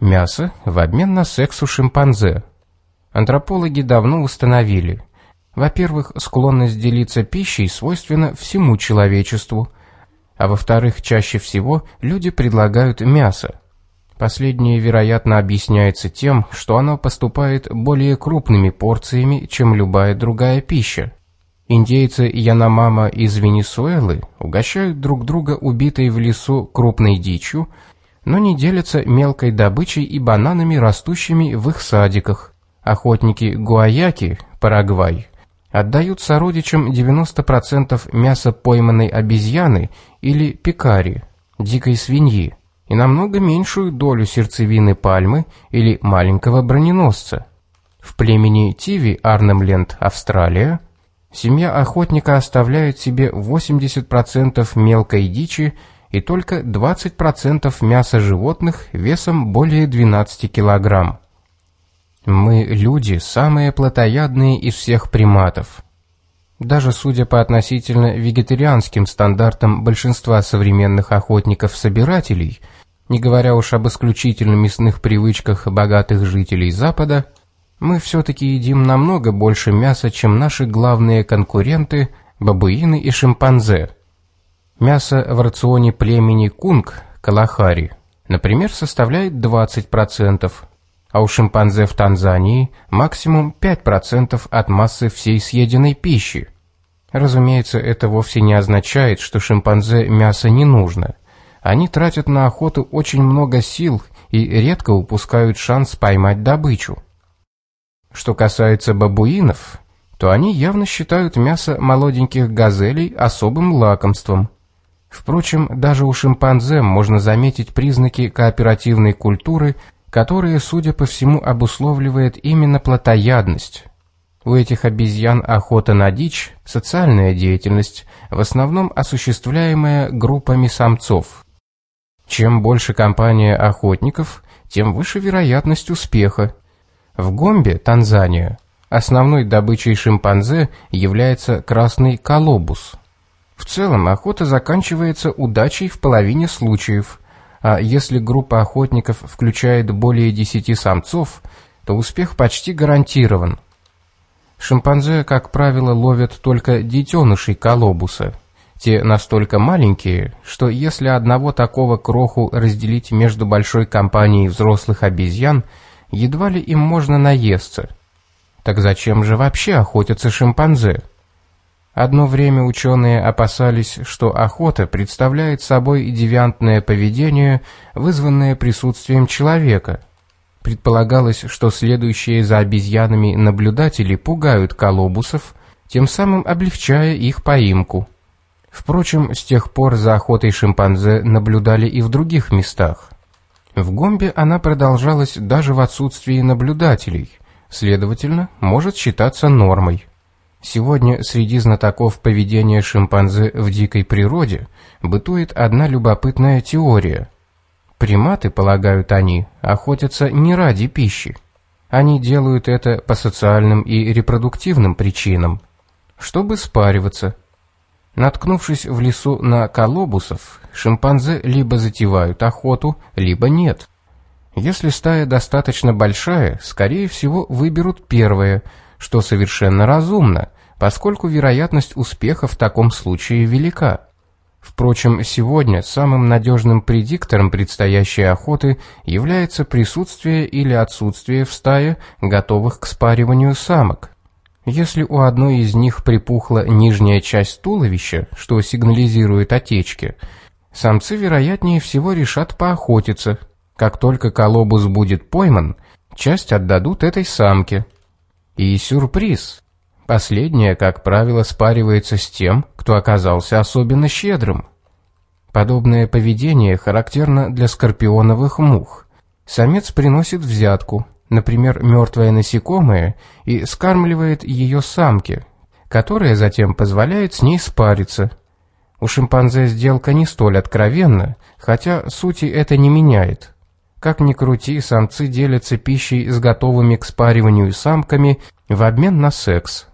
Мясо в обмен на секс у шимпанзе. Антропологи давно установили. Во-первых, склонность делиться пищей свойственна всему человечеству, а во-вторых, чаще всего люди предлагают мясо. Последнее, вероятно, объясняется тем, что оно поступает более крупными порциями, чем любая другая пища. Индейцы Яномама из Венесуэлы угощают друг друга убитой в лесу крупной дичью, но не делятся мелкой добычей и бананами, растущими в их садиках. Охотники Гуаяки, Парагвай, отдают сородичам 90% мяса пойманной обезьяны или пекари, дикой свиньи и намного меньшую долю сердцевины пальмы или маленького броненосца. В племени Тиви Арнемленд, Австралия, семья охотника оставляет себе 80% мелкой дичи и только 20% мяса животных весом более 12 килограмм. Мы, люди, самые плотоядные из всех приматов. Даже судя по относительно вегетарианским стандартам большинства современных охотников-собирателей, не говоря уж об исключительно мясных привычках богатых жителей Запада, мы все-таки едим намного больше мяса, чем наши главные конкуренты – бабуины и шимпанзе. Мясо в рационе племени кунг, калахари, например, составляет 20%, а у шимпанзе в Танзании максимум 5% от массы всей съеденной пищи. Разумеется, это вовсе не означает, что шимпанзе мясо не нужно. Они тратят на охоту очень много сил и редко упускают шанс поймать добычу. Что касается бабуинов, то они явно считают мясо молоденьких газелей особым лакомством. Впрочем, даже у шимпанзе можно заметить признаки кооперативной культуры которые, судя по всему, обусловливает именно плотоядность. У этих обезьян охота на дичь – социальная деятельность, в основном осуществляемая группами самцов. Чем больше компания охотников, тем выше вероятность успеха. В Гомбе, Танзания, основной добычей шимпанзе является красный колобус. В целом охота заканчивается удачей в половине случаев – а если группа охотников включает более 10 самцов, то успех почти гарантирован. Шимпанзе, как правило, ловят только детенышей колобуса. Те настолько маленькие, что если одного такого кроху разделить между большой компанией взрослых обезьян, едва ли им можно наесться. Так зачем же вообще охотятся шимпанзе? Одно время ученые опасались, что охота представляет собой девиантное поведение, вызванное присутствием человека. Предполагалось, что следующие за обезьянами наблюдатели пугают колобусов, тем самым облегчая их поимку. Впрочем, с тех пор за охотой шимпанзе наблюдали и в других местах. В Гомбе она продолжалась даже в отсутствии наблюдателей, следовательно, может считаться нормой. Сегодня среди знатоков поведения шимпанзе в дикой природе бытует одна любопытная теория. Приматы, полагают они, охотятся не ради пищи. Они делают это по социальным и репродуктивным причинам, чтобы спариваться. Наткнувшись в лесу на колобусов, шимпанзе либо затевают охоту, либо нет. Если стая достаточно большая, скорее всего выберут первое, что совершенно разумно, поскольку вероятность успеха в таком случае велика. Впрочем, сегодня самым надежным предиктором предстоящей охоты является присутствие или отсутствие в стае готовых к спариванию самок. Если у одной из них припухла нижняя часть туловища, что сигнализирует о течке, самцы вероятнее всего решат поохотиться. Как только колобус будет пойман, часть отдадут этой самке. И сюрприз! Последнее, как правило, спаривается с тем, кто оказался особенно щедрым. Подобное поведение характерно для скорпионовых мух. Самец приносит взятку, например, мертвое насекомое, и скармливает ее самке, которая затем позволяет с ней спариться. У шимпанзе сделка не столь откровенна, хотя сути это не меняет. Как ни крути, самцы делятся пищей с готовыми к спариванию самками в обмен на секс.